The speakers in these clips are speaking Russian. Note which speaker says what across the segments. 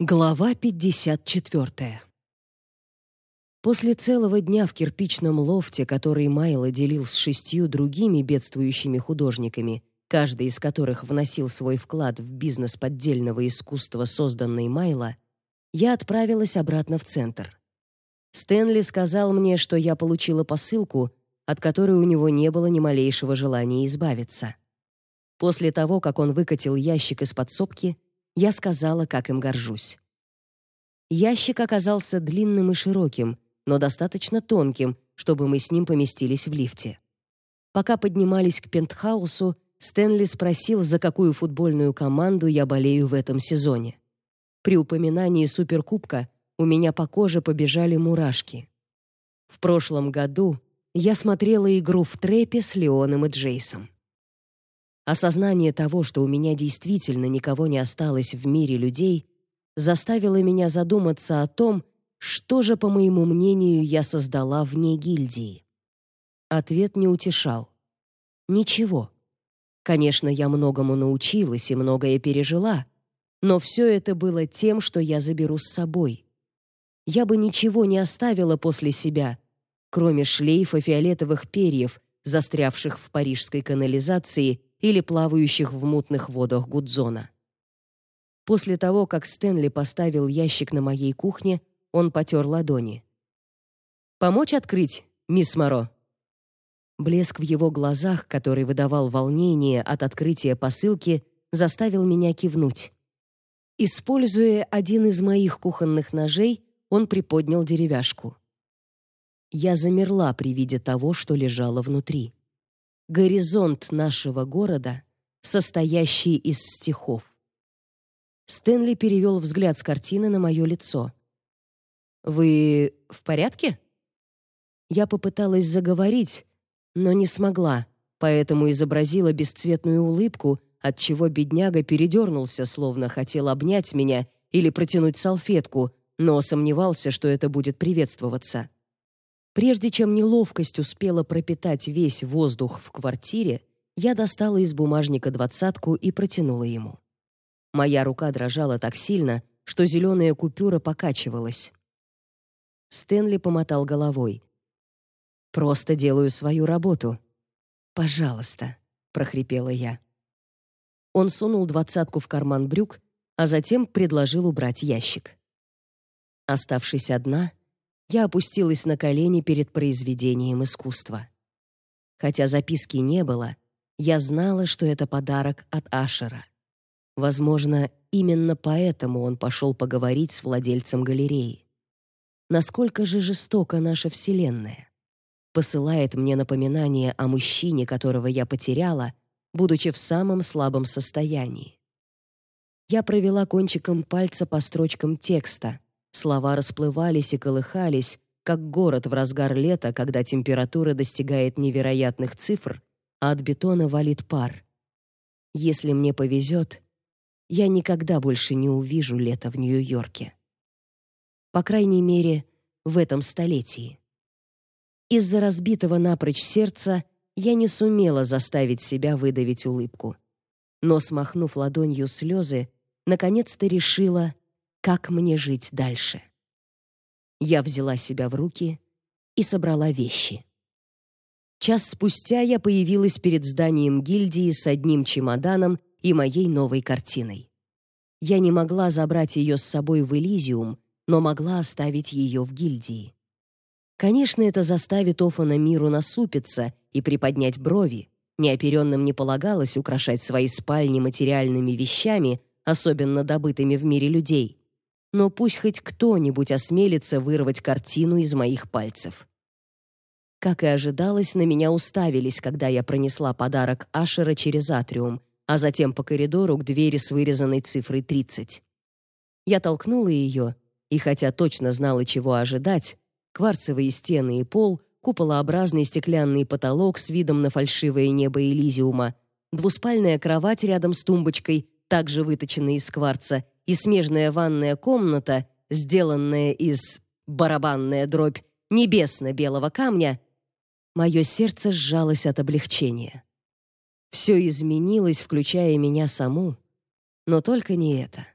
Speaker 1: Глава 54. После целого дня в кирпичном лофте, который Майло делил с шестью другими бедствующими художниками, каждый из которых вносил свой вклад в бизнес поддельного искусства, созданный Майло, я отправилась обратно в центр. Стэнли сказал мне, что я получила посылку, от которой у него не было ни малейшего желания избавиться. После того, как он выкатил ящик из подсобки, я сказала, как им горжусь. Ящик оказался длинным и широким, но достаточно тонким, чтобы мы с ним поместились в лифте. Пока поднимались к пентхаусу, Стэнли спросил, за какую футбольную команду я болею в этом сезоне. При упоминании суперкубка у меня по коже побежали мурашки. В прошлом году я смотрела игру в трэпе с Леоном и Джейсом. Осознание того, что у меня действительно никого не осталось в мире людей, заставило меня задуматься о том, что же, по моему мнению, я создала вне гильдии. Ответ не утешал. Ничего. Конечно, я многому научилась и многое пережила, но все это было тем, что я заберу с собой. Я бы ничего не оставила после себя, кроме шлейфа фиолетовых перьев, застрявших в парижской канализации или плавающих в мутных водах Гудзона. После того, как Стэнли поставил ящик на моей кухне, он потер ладони. «Помочь открыть, мисс Моро?» Блеск в его глазах, который выдавал волнение от открытия посылки, заставил меня кивнуть. Используя один из моих кухонных ножей, он приподнял деревяшку. Я замерла при виде того, что лежало внутри горизонт нашего города, состоящий из стихов. Стэнли перевел взгляд с картины на мое лицо. Вы в порядке? Я попыталась заговорить, но не смогла, поэтому изобразила бесцветную улыбку, от чего бедняга передернулся, словно хотел обнять меня или протянуть салфетку, но сомневался, что это будет приветствоваться. Прежде чем неловкость успела пропитать весь воздух в квартире, я достала из бумажника двадцатку и протянула ему. Моя рука дрожала так сильно, что зеленая купюра покачивалась. Стэнли помотал головой. Просто делаю свою работу. Пожалуйста, прохрипела я. Он сунул двадцатку в карман брюк, а затем предложил убрать ящик. Оставшись одна, я опустилась на колени перед произведением искусства. Хотя записки не было, я знала, что это подарок от Ашера. Возможно, именно поэтому он пошел поговорить с владельцем галереи. Насколько же жестока наша вселенная? Посылает мне напоминание о мужчине, которого я потеряла, будучи в самом слабом состоянии. Я провела кончиком пальца по строчкам текста, Слова расплывались и колыхались, как город в разгар лета, когда температура достигает невероятных цифр, а от бетона валит пар. Если мне повезет, я никогда больше не увижу лето в Нью-Йорке. По крайней мере, в этом столетии. Из-за разбитого напрочь сердца я не сумела заставить себя выдавить улыбку. Но смахнув ладонью слезы, наконец-то решила, как мне жить дальше. Я взяла себя в руки и собрала вещи. Час спустя я появилась перед зданием гильдии с одним чемоданом и моей новой картиной. Я не могла забрать ее с собой в Элизиум, но могла оставить ее в гильдии. Конечно, это заставит Офана Миру насупиться и приподнять брови. Неоперенным не полагалось украшать свои спальни материальными вещами, особенно добытыми в мире людей но пусть хоть кто-нибудь осмелится вырвать картину из моих пальцев. Как и ожидалось, на меня уставились, когда я пронесла подарок Ашера через атриум, а затем по коридору к двери с вырезанной цифрой 30. Я толкнула ее, и хотя точно знала, чего ожидать, кварцевые стены и пол, куполообразный стеклянный потолок с видом на фальшивое небо Элизиума, двуспальная кровать рядом с тумбочкой, также выточенной из кварца, и смежная ванная комната, сделанная из барабанная дробь небесно-белого камня, мое сердце сжалось от облегчения. Все изменилось, включая меня саму, но только не это.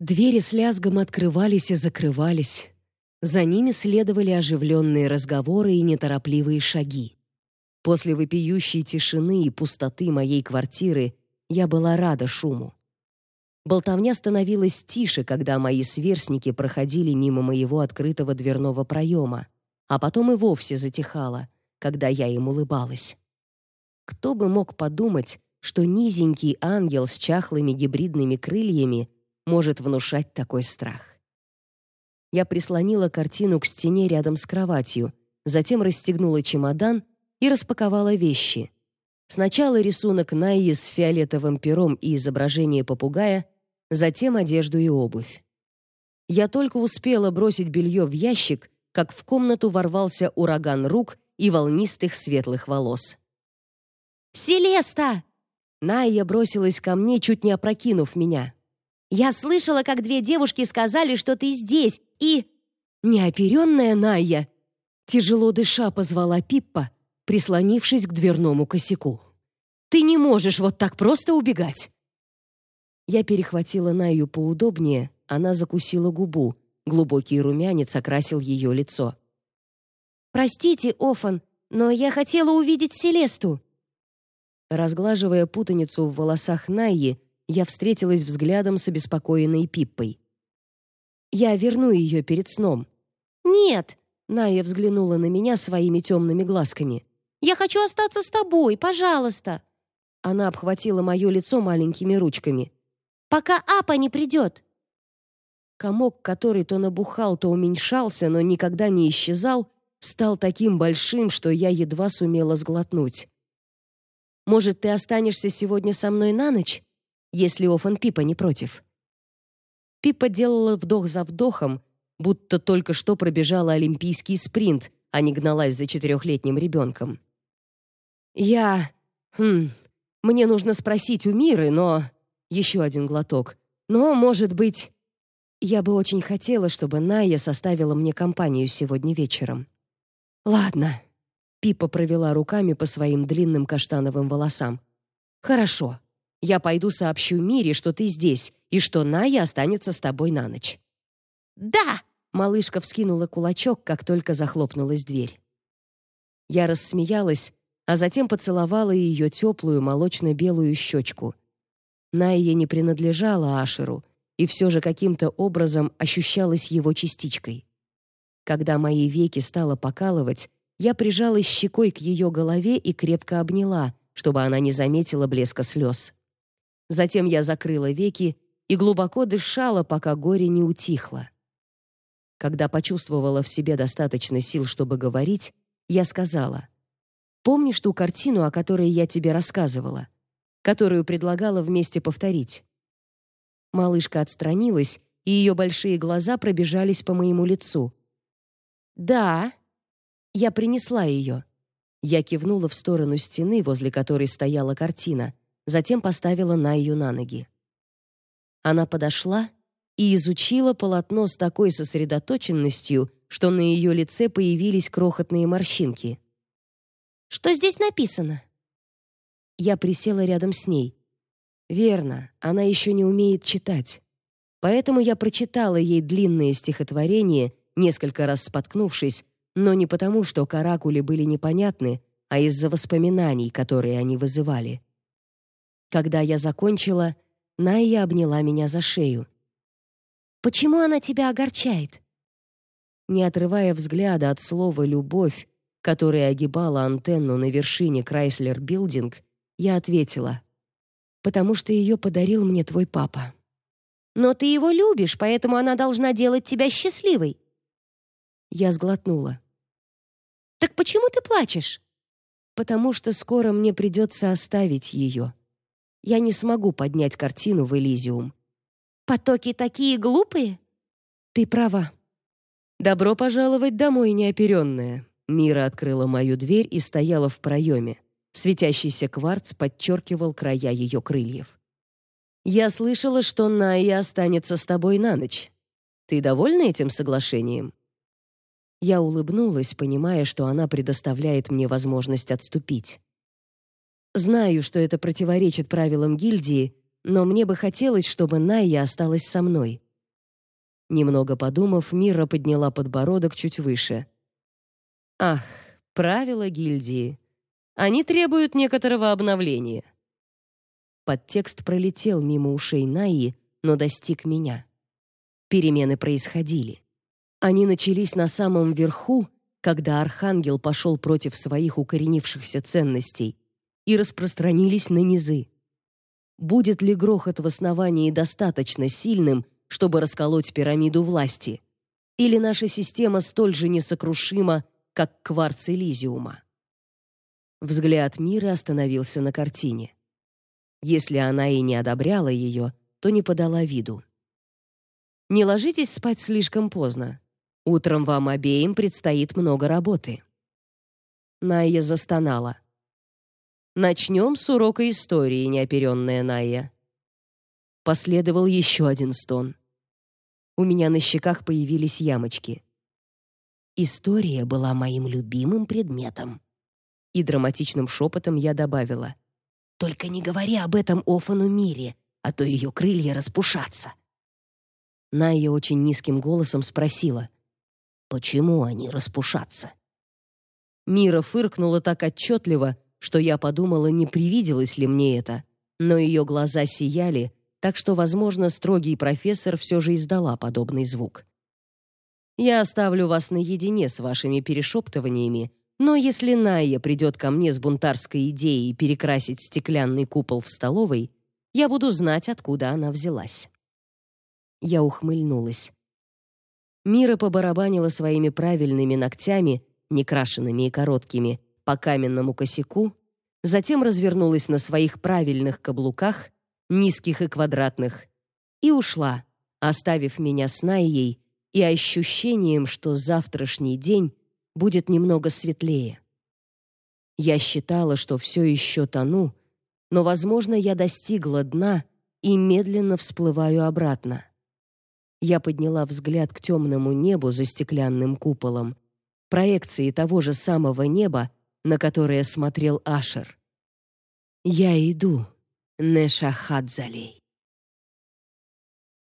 Speaker 1: Двери с лязгом открывались и закрывались. За ними следовали оживленные разговоры и неторопливые шаги. После вопиющей тишины и пустоты моей квартиры я была рада шуму. Болтовня становилась тише, когда мои сверстники проходили мимо моего открытого дверного проема, а потом и вовсе затихала, когда я им улыбалась. Кто бы мог подумать, что низенький ангел с чахлыми гибридными крыльями может внушать такой страх. Я прислонила картину к стене рядом с кроватью, затем расстегнула чемодан и распаковала вещи. Сначала рисунок Найи с фиолетовым пером и изображение попугая, затем одежду и обувь. Я только успела бросить белье в ящик, как в комнату ворвался ураган рук и волнистых светлых волос.
Speaker 2: «Селеста!»
Speaker 1: Найя бросилась ко мне, чуть не опрокинув меня.
Speaker 2: «Я слышала, как две девушки сказали, что ты здесь, и...»
Speaker 1: Неоперенная Найя, тяжело дыша, позвала Пиппа, прислонившись к дверному косяку. «Ты не можешь вот так просто убегать!» Я перехватила Найю поудобнее, она закусила губу, глубокий румянец окрасил ее лицо.
Speaker 2: «Простите, Офан, но я хотела увидеть Селесту!»
Speaker 1: Разглаживая путаницу в волосах Найи, я встретилась взглядом с обеспокоенной Пиппой. «Я верну ее перед сном».
Speaker 2: «Нет!»
Speaker 1: — Найя взглянула на меня своими темными глазками.
Speaker 2: «Я хочу остаться с тобой, пожалуйста!»
Speaker 1: Она обхватила мое лицо маленькими ручками.
Speaker 2: «Пока Апа не придет!»
Speaker 1: Комок, который то набухал, то уменьшался, но никогда не исчезал, стал таким большим, что я едва сумела сглотнуть. Может, ты останешься сегодня со мной на ночь, если Офан Пипа не против?» Пипа делала вдох за вдохом, будто только что пробежала олимпийский спринт, а не гналась за четырехлетним ребенком. «Я... Хм... Мне нужно спросить у Миры, но...» Еще один глоток. «Но, может быть...» Я бы очень хотела, чтобы Найя составила мне компанию сегодня вечером. «Ладно», Пипа провела руками по своим длинным каштановым волосам. Хорошо. Я пойду сообщу Мире, что ты здесь и что Ная останется с тобой на ночь.
Speaker 2: Да,
Speaker 1: малышка вскинула кулачок, как только захлопнулась дверь. Я рассмеялась, а затем поцеловала ее теплую молочно-белую щечку. Найя не принадлежала Ашеру, и все же каким-то образом ощущалась его частичкой. Когда мои веки стало покалывать, я прижалась щекой к ее голове и крепко обняла, чтобы она не заметила блеска слез. Затем я закрыла веки и глубоко дышала, пока горе не утихло. Когда почувствовала в себе достаточно сил, чтобы говорить, я сказала: "Помнишь ту картину, о которой я тебе рассказывала, которую предлагала вместе повторить?" Малышка отстранилась, и ее большие глаза пробежались по моему лицу. "Да", я принесла ее. Я кивнула в сторону стены, возле которой стояла картина, затем поставила Найю на ноги. Она подошла и изучила полотно с такой сосредоточенностью, что на ее лице появились крохотные морщинки.
Speaker 2: Что здесь написано?
Speaker 1: Я присела рядом с ней. Верно, она еще не умеет читать. Поэтому я прочитала ей длинное стихотворение, несколько раз споткнувшись, но не потому, что каракули были непонятны, а из-за воспоминаний, которые они вызывали. Когда я закончила, Найя обняла меня за шею.
Speaker 2: Почему она тебя огорчает?
Speaker 1: Не отрывая взгляда от слова любовь, которая огибала антенну на вершине Крайслер Билдинг, я ответила: потому что ее подарил мне твой папа.
Speaker 2: Но ты его любишь, поэтому она должна делать тебя счастливой.
Speaker 1: Я сглотнула.
Speaker 2: Так почему ты плачешь?
Speaker 1: Потому что скоро мне придется оставить ее. Я не смогу поднять картину в Элизиум.
Speaker 2: Потоки такие глупые?
Speaker 1: Ты права. Добро пожаловать домой, неоперенная. Мира открыла мою дверь и стояла в проеме. Светящийся кварц подчеркивал края ее крыльев. Я слышала, что Найя останется с тобой на ночь. Ты довольна этим соглашением? Я улыбнулась, понимая, что она предоставляет мне возможность отступить. Знаю, что это противоречит правилам гильдии, но мне бы хотелось, чтобы Найя осталась со мной, Немного подумав, Мира подняла подбородок чуть выше. Ах, правила гильдии. Они требуют некоторого обновления. Подтекст пролетел мимо ушей Наи, но достиг меня. Перемены происходили. Они начались на самом верху, когда архангел пошел против своих укоренившихся ценностей, и распространились на низы. Будет ли грохот в основании достаточно сильным, чтобы расколоть пирамиду власти? Или наша система столь же несокрушима, как кварц Элизиума? Взгляд Мира остановился на картине. Если она и не одобряла ее, то не подала виду. Не ложитесь спать слишком поздно. Утром вам обеим предстоит много работы. Найя застонала. Начнем с урока истории, неоперенная Найя. Последовал еще один стон. У меня на щеках появились ямочки. История была моим любимым предметом. И драматичным шепотом я добавила: "Только не говори об этом Офану Мире, а то ее крылья распушатся". Найя очень низким голосом спросила: Почему они распушатся? Мира фыркнула так отчетливо, что я подумала, не привиделось ли мне это, но ее глаза сияли, так что, возможно, строгий профессор все же издала подобный звук. Я оставлю вас наедине с вашими перешептываниями, но если Найя придет ко мне с бунтарской идеей перекрасить стеклянный купол в столовой, я буду знать, откуда она взялась. Я ухмыльнулась. Мира побарабанила своими правильными ногтями, некрашенными и короткими, по каменному косяку, затем развернулась на своих правильных каблуках, низких и квадратных, и ушла, оставив меня с Найей и ощущением, что завтрашний день будет немного светлее. Я считала, что все еще тону, но, возможно, я достигла дна и медленно всплываю обратно. Я подняла взгляд к темному небу за стеклянным куполом, проекции того же самого неба, на которое смотрел Ашер. Я иду, Неша Хадзалей.